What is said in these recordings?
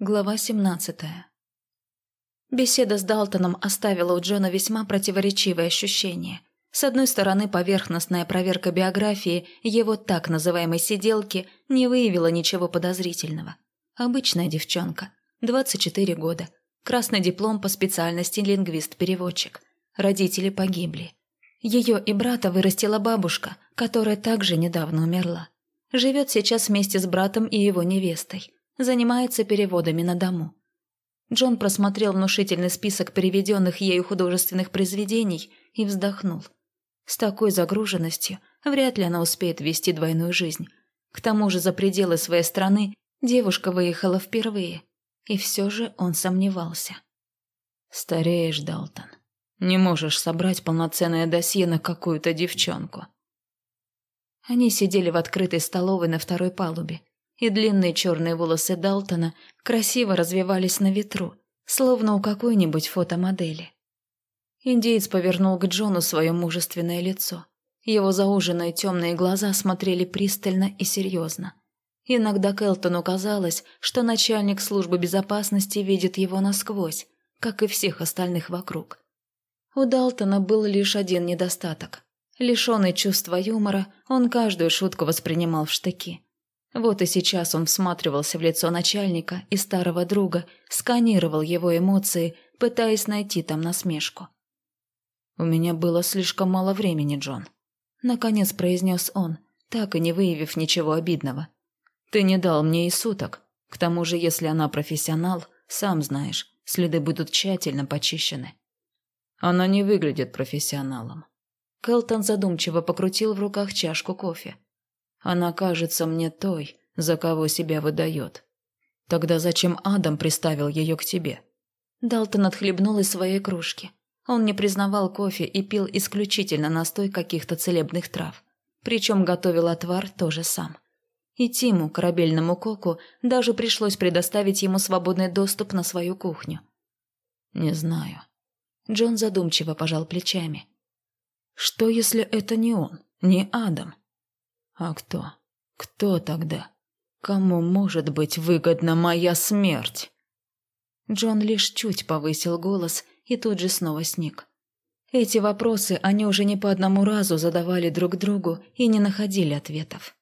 Глава 17 Беседа с Далтоном оставила у Джона весьма противоречивые ощущения. С одной стороны, поверхностная проверка биографии его так называемой «сиделки» не выявила ничего подозрительного. Обычная девчонка, 24 года, красный диплом по специальности лингвист-переводчик. Родители погибли. Ее и брата вырастила бабушка, которая также недавно умерла. Живет сейчас вместе с братом и его невестой занимается переводами на дому. Джон просмотрел внушительный список переведенных ею художественных произведений и вздохнул. С такой загруженностью вряд ли она успеет вести двойную жизнь. К тому же за пределы своей страны девушка выехала впервые, и все же он сомневался. «Стареешь, Далтон. Не можешь собрать полноценное досье на какую-то девчонку». Они сидели в открытой столовой на второй палубе, и длинные черные волосы Далтона красиво развивались на ветру, словно у какой-нибудь фотомодели. Индеец повернул к Джону свое мужественное лицо. Его зауженные темные глаза смотрели пристально и серьезно. Иногда Келтону казалось, что начальник службы безопасности видит его насквозь, как и всех остальных вокруг. У Далтона был лишь один недостаток. Лишенный чувства юмора, он каждую шутку воспринимал в штыки. Вот и сейчас он всматривался в лицо начальника и старого друга, сканировал его эмоции, пытаясь найти там насмешку. «У меня было слишком мало времени, Джон», — наконец произнес он, так и не выявив ничего обидного. «Ты не дал мне и суток. К тому же, если она профессионал, сам знаешь, следы будут тщательно почищены». «Она не выглядит профессионалом». Келтон задумчиво покрутил в руках чашку кофе. Она кажется мне той, за кого себя выдает. Тогда зачем Адам приставил ее к тебе?» Далтон отхлебнул из своей кружки. Он не признавал кофе и пил исключительно настой каких-то целебных трав. Причем готовил отвар тоже сам. И Тиму, корабельному коку, даже пришлось предоставить ему свободный доступ на свою кухню. «Не знаю». Джон задумчиво пожал плечами. «Что, если это не он, не Адам? А кто? Кто тогда? Кому может быть выгодна моя смерть? Джон лишь чуть повысил голос и тут же снова сник. Эти вопросы они уже не по одному разу задавали друг другу и не находили ответов.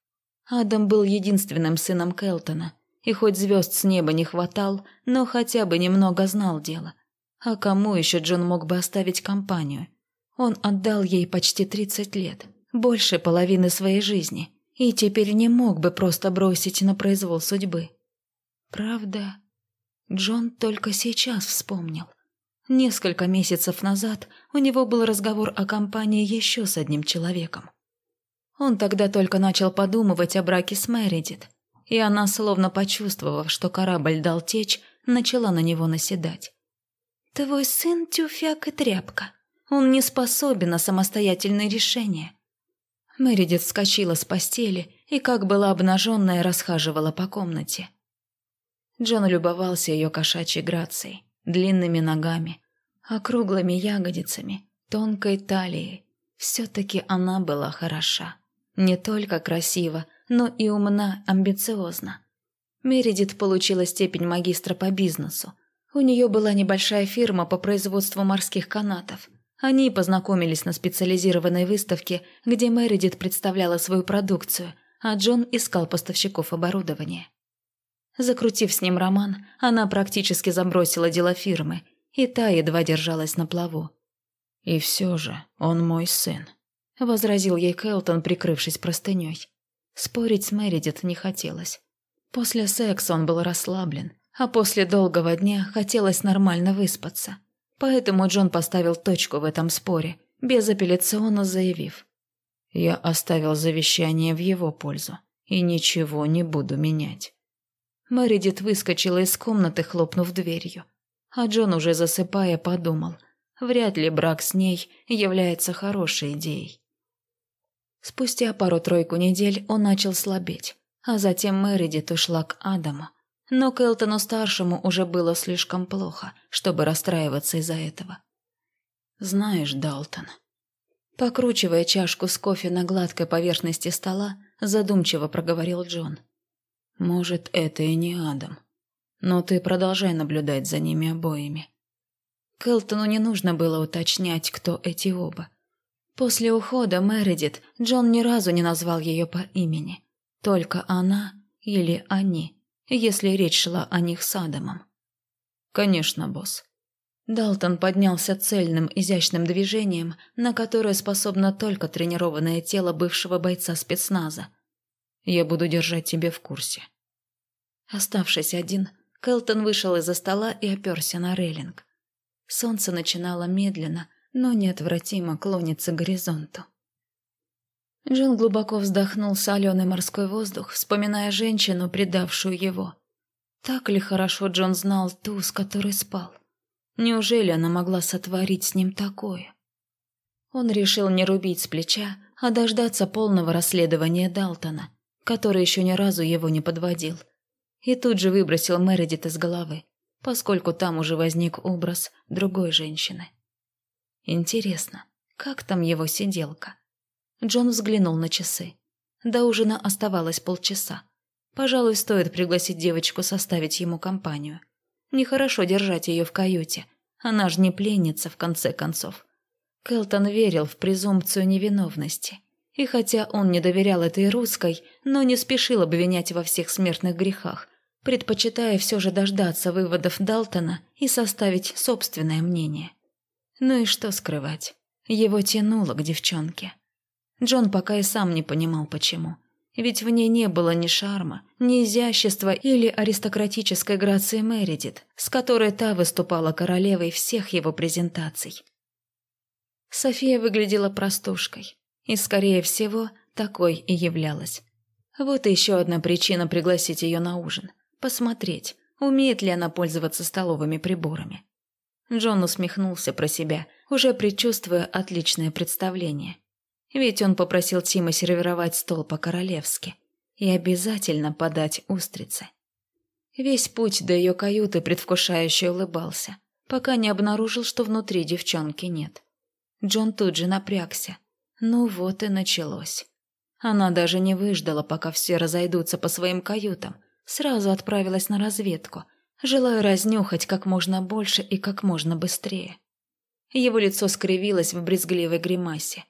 Адам был единственным сыном Келтона, и хоть звезд с неба не хватал, но хотя бы немного знал дело. А кому еще Джон мог бы оставить компанию? Он отдал ей почти тридцать лет больше половины своей жизни, и теперь не мог бы просто бросить на произвол судьбы. Правда, Джон только сейчас вспомнил. Несколько месяцев назад у него был разговор о компании еще с одним человеком. Он тогда только начал подумывать о браке с Мэридит, и она, словно почувствовав, что корабль дал течь, начала на него наседать. «Твой сын тюфяк и тряпка. Он не способен на самостоятельные решения. Мэридит вскочила с постели и, как была обнаженная, расхаживала по комнате. Джон любовался ее кошачьей грацией, длинными ногами, округлыми ягодицами, тонкой талией. Все-таки она была хороша. Не только красива, но и умна, амбициозна. Мередит получила степень магистра по бизнесу. У нее была небольшая фирма по производству морских канатов – они познакомились на специализированной выставке, где Мэридит представляла свою продукцию, а Джон искал поставщиков оборудования. Закрутив с ним роман, она практически забросила дела фирмы, и та едва держалась на плаву. «И все же он мой сын», — возразил ей Кэлтон, прикрывшись простыней. Спорить с Мэридит не хотелось. После секса он был расслаблен, а после долгого дня хотелось нормально выспаться. Поэтому Джон поставил точку в этом споре, безапелляционно заявив. «Я оставил завещание в его пользу и ничего не буду менять». Мэридит выскочила из комнаты, хлопнув дверью. А Джон, уже засыпая, подумал, вряд ли брак с ней является хорошей идеей. Спустя пару-тройку недель он начал слабеть, а затем Мэридит ушла к Адаму. Но Келтону-старшему уже было слишком плохо, чтобы расстраиваться из-за этого. «Знаешь, Далтон...» Покручивая чашку с кофе на гладкой поверхности стола, задумчиво проговорил Джон. «Может, это и не Адам. Но ты продолжай наблюдать за ними обоими. Келтону не нужно было уточнять, кто эти оба. После ухода Мередит Джон ни разу не назвал ее по имени. Только она или они, если речь шла о них с Адамом. «Конечно, босс». Далтон поднялся цельным, изящным движением, на которое способно только тренированное тело бывшего бойца спецназа. «Я буду держать тебя в курсе». Оставшись один, Келтон вышел из-за стола и оперся на рейлинг. Солнце начинало медленно, но неотвратимо клониться к горизонту. Джон глубоко вздохнул соленый морской воздух, вспоминая женщину, предавшую его. Так ли хорошо Джон знал ту, с которой спал? Неужели она могла сотворить с ним такое? Он решил не рубить с плеча, а дождаться полного расследования Далтона, который еще ни разу его не подводил. И тут же выбросил Мередит из головы поскольку там уже возник образ другой женщины. Интересно, как там его сиделка? Джон взглянул на часы. До ужина оставалось полчаса. Пожалуй, стоит пригласить девочку составить ему компанию. Нехорошо держать ее в каюте. Она же не пленница, в конце концов. Келтон верил в презумпцию невиновности. И хотя он не доверял этой русской, но не спешил обвинять во всех смертных грехах, предпочитая все же дождаться выводов Далтона и составить собственное мнение. Ну и что скрывать? Его тянуло к девчонке. Джон пока и сам не понимал, почему. Ведь в ней не было ни шарма, ни изящества или аристократической грации Мередит, с которой та выступала королевой всех его презентаций. София выглядела простушкой, и, скорее всего, такой и являлась. Вот еще одна причина пригласить ее на ужин – Посмотреть, умеет ли она пользоваться столовыми приборами. Джон усмехнулся про себя, уже предчувствуя отличное представление. Ведь он попросил Тима сервировать стол по-королевски и обязательно подать устрицы. Весь путь до ее каюты предвкушающе улыбался, пока не обнаружил, что внутри девчонки нет. Джон тут же напрягся. Ну вот и началось. Она даже не выждала, пока все разойдутся по своим каютам, сразу отправилась на разведку, желая разнюхать как можно больше и как можно быстрее. Его лицо скривилось в брезгливой гримасе.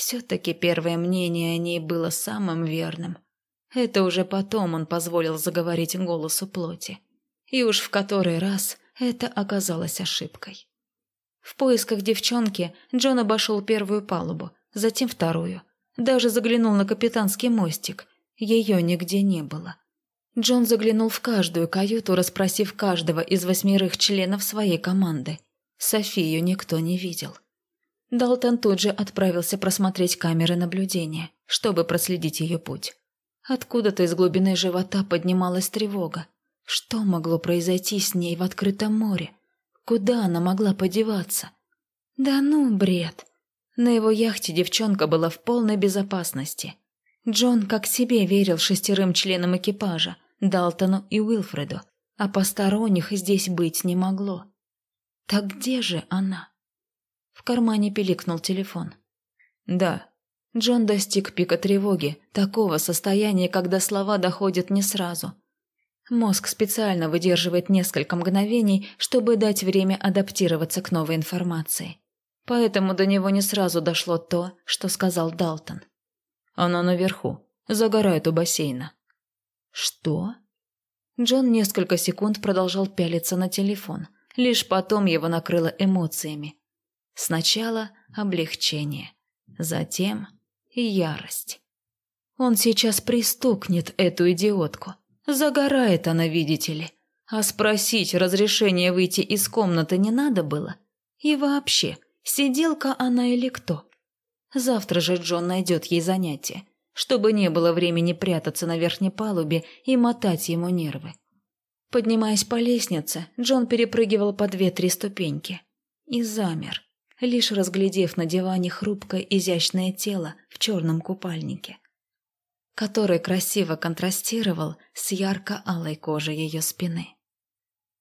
Все-таки первое мнение о ней было самым верным. Это уже потом он позволил заговорить голосу плоти. И уж в который раз это оказалось ошибкой. В поисках девчонки Джон обошел первую палубу, затем вторую. Даже заглянул на капитанский мостик. Ее нигде не было. Джон заглянул в каждую каюту, расспросив каждого из восьмерых членов своей команды. Софию никто не видел. Далтон тут же отправился просмотреть камеры наблюдения, чтобы проследить ее путь. Откуда-то из глубины живота поднималась тревога. Что могло произойти с ней в открытом море? Куда она могла подеваться? Да ну, бред. На его яхте девчонка была в полной безопасности. Джон как себе верил шестерым членам экипажа, Далтону и Уилфреду, а посторонних здесь быть не могло. Так где же она? В кармане пиликнул телефон. Да. Джон достиг пика тревоги, такого состояния, когда слова доходят не сразу. Мозг специально выдерживает несколько мгновений, чтобы дать время адаптироваться к новой информации. Поэтому до него не сразу дошло то, что сказал Далтон. Она наверху, загорает у бассейна. Что? Джон несколько секунд продолжал пялиться на телефон. Лишь потом его накрыло эмоциями. Сначала облегчение, затем ярость. Он сейчас пристукнет эту идиотку. Загорает она, видите ли. А спросить разрешения выйти из комнаты не надо было. И вообще, сиделка она или кто? Завтра же Джон найдет ей занятие, чтобы не было времени прятаться на верхней палубе и мотать ему нервы. Поднимаясь по лестнице, Джон перепрыгивал по две-три ступеньки и замер, лишь разглядев на диване хрупкое изящное тело в черном купальнике, который красиво контрастировал с ярко-алой кожей ее спины.